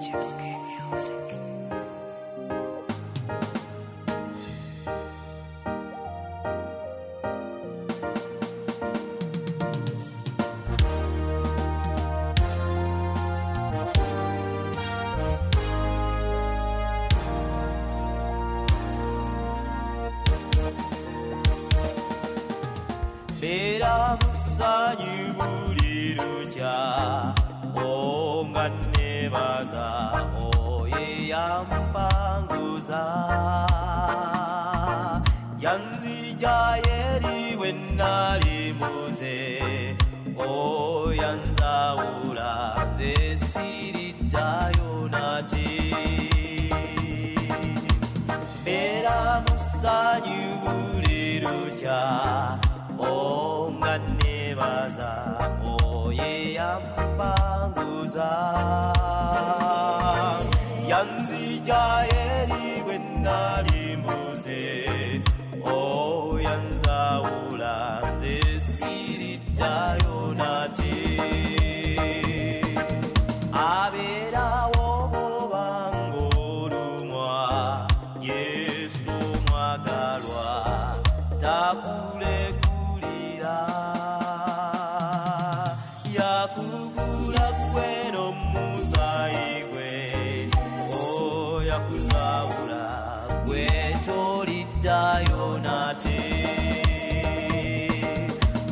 Gypsy music. beera musanyu buli lukya onga nebaza oye yampanguza. Yanzija yeri bwe nali muze oyanzawula nze siriddayo nate beera musanyu buli lukya onga nebaza oye yampanguza yanzija eri bwe nali mbuze oyanzawula oh, nze siriddayo nate abeerawo bobanga olumwa yesu mwagalwa. Takulekulira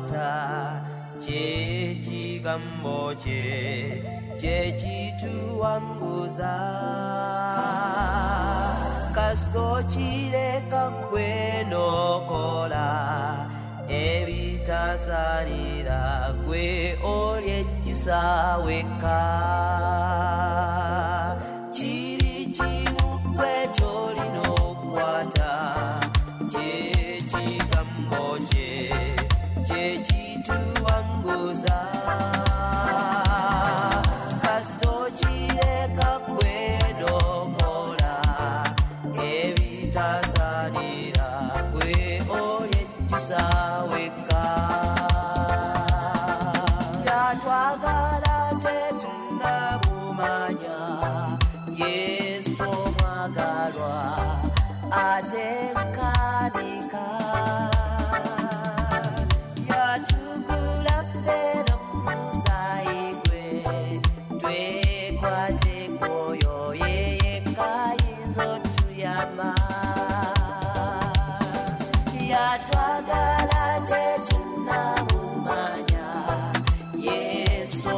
okukwata kyekigambo kye kyekituwanguza kasita okireka gwe n'okola ebitasaanira gwe olyejjusa wekka kiri kyekituwanguza kasita okireka gwe n'okola ebitasaanira gwe olyejjusa wekka yatwagala tetunabumanya yesu omwagalwa atekanika yatwagala tetunamumanya yesu